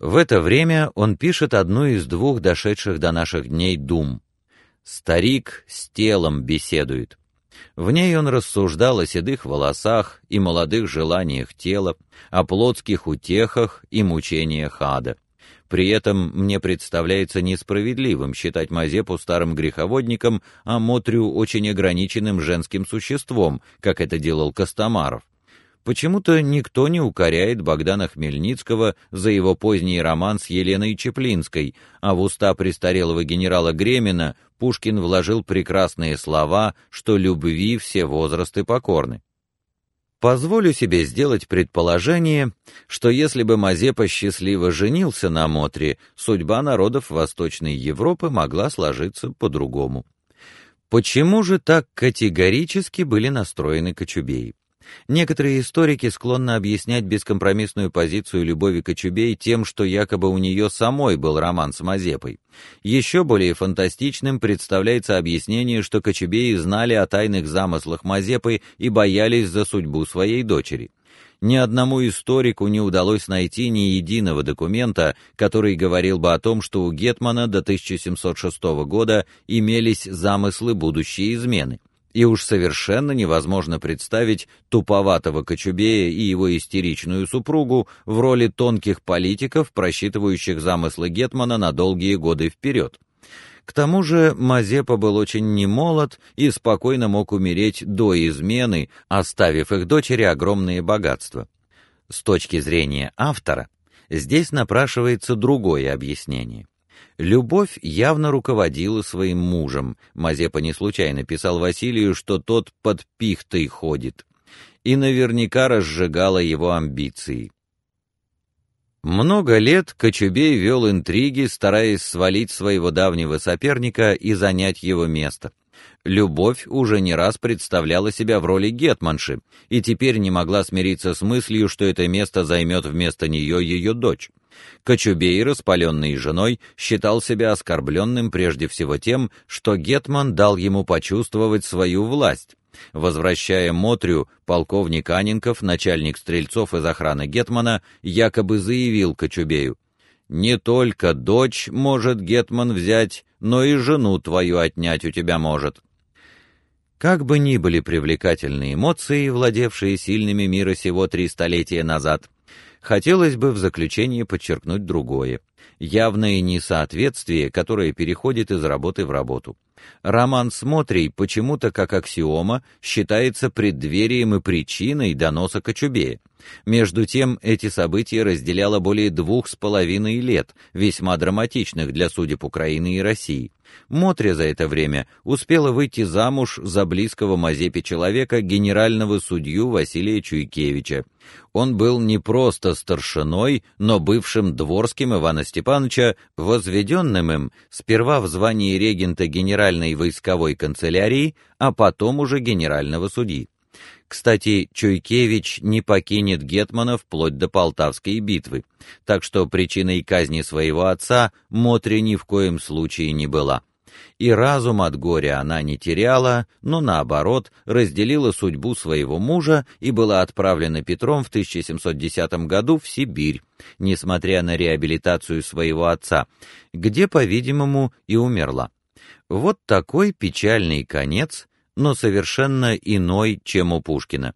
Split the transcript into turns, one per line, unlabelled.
В это время он пишет одну из двух дошедших до наших дней дум. Старик с телом беседует. В ней он рассуждал о седых волосах и молодых желаниях тела, о плотских утехах и мучениях ада. При этом мне представляется несправедливым считать Мазепу старым греховодником, а Мотрю очень ограниченным женским существом, как это делал Костомаров. Почему-то никто не укоряет Богдана Хмельницкого за его поздний роман с Еленой Чеплинской, а в уста престарелого генерала Гремина Пушкин вложил прекрасные слова, что любви все возрасты покорны. Позволю себе сделать предположение, что если бы Мазепа счастливо женился на Мотре, судьба народов Восточной Европы могла сложиться по-другому. Почему же так категорически были настроены кочубеи? Некоторые историки склонны объяснять бескомпромиссную позицию Любови Кочубей тем, что якобы у нее самой был роман с Мазепой. Еще более фантастичным представляется объяснение, что Кочубеи знали о тайных замыслах Мазепы и боялись за судьбу своей дочери. Ни одному историку не удалось найти ни единого документа, который говорил бы о том, что у гетмана до 1706 года имелись замыслы будущей измены и уж совершенно невозможно представить туповатого Кочубея и его истеричную супругу в роли тонких политиков, просчитывающих замыслы гетмана на долгие годы вперед. К тому же Мазепа был очень немолод и спокойно мог умереть до измены, оставив их дочери огромные богатства. С точки зрения автора, здесь напрашивается другое объяснение. Любовь явно руководила своим мужем. Мазепа не случайно писал Василию, что тот под пихтой ходит, и наверняка разжигала его амбиции. Много лет Кочубей вел интриги, стараясь свалить своего давнего соперника и занять его место. Любовь уже не раз представляла себя в роли гетманши и теперь не могла смириться с мыслью, что это место займет вместо нее ее дочь. Кочубей, распаленный женой, считал себя оскорбленным прежде всего тем, что гетман дал ему почувствовать свою власть. Возвращая Мотрю, полковник Анинков, начальник стрельцов из охраны гетмана, якобы заявил Кочубею: "Не только дочь может гетман взять, но и жену твою отнять у тебя может". Как бы ни были привлекательны эмоции, владевшие сильными мира сего три столетия назад, Хотелось бы в заключение подчеркнуть другое явное несоответствие, которое переходит из работы в работу. Роман с Мотрей почему-то как аксиома считается преддверием и причиной доноса Кочубея. Между тем, эти события разделяло более двух с половиной лет, весьма драматичных для судеб Украины и России. Мотря за это время успела выйти замуж за близкого Мазепе человека, генерального судью Василия Чуйкевича. Он был не просто старшиной, но бывшим дворским Ивана Степановича, возведенным им сперва в звании регента Генеральной войсковой канцелярии, а потом уже генерального судьи. Кстати, Чуйкевич не покинет гетмана вплоть до Полтавской битвы, так что причиной казни своего отца Мотри ни в коем случае не была. И разум от горя она не теряла, но наоборот, разделила судьбу своего мужа и была отправлена Петром в 1710 году в Сибирь, несмотря на реабилитацию своего отца, где, по-видимому, и умерла. Вот такой печальный конец но совершенно иной, чем у Пушкина.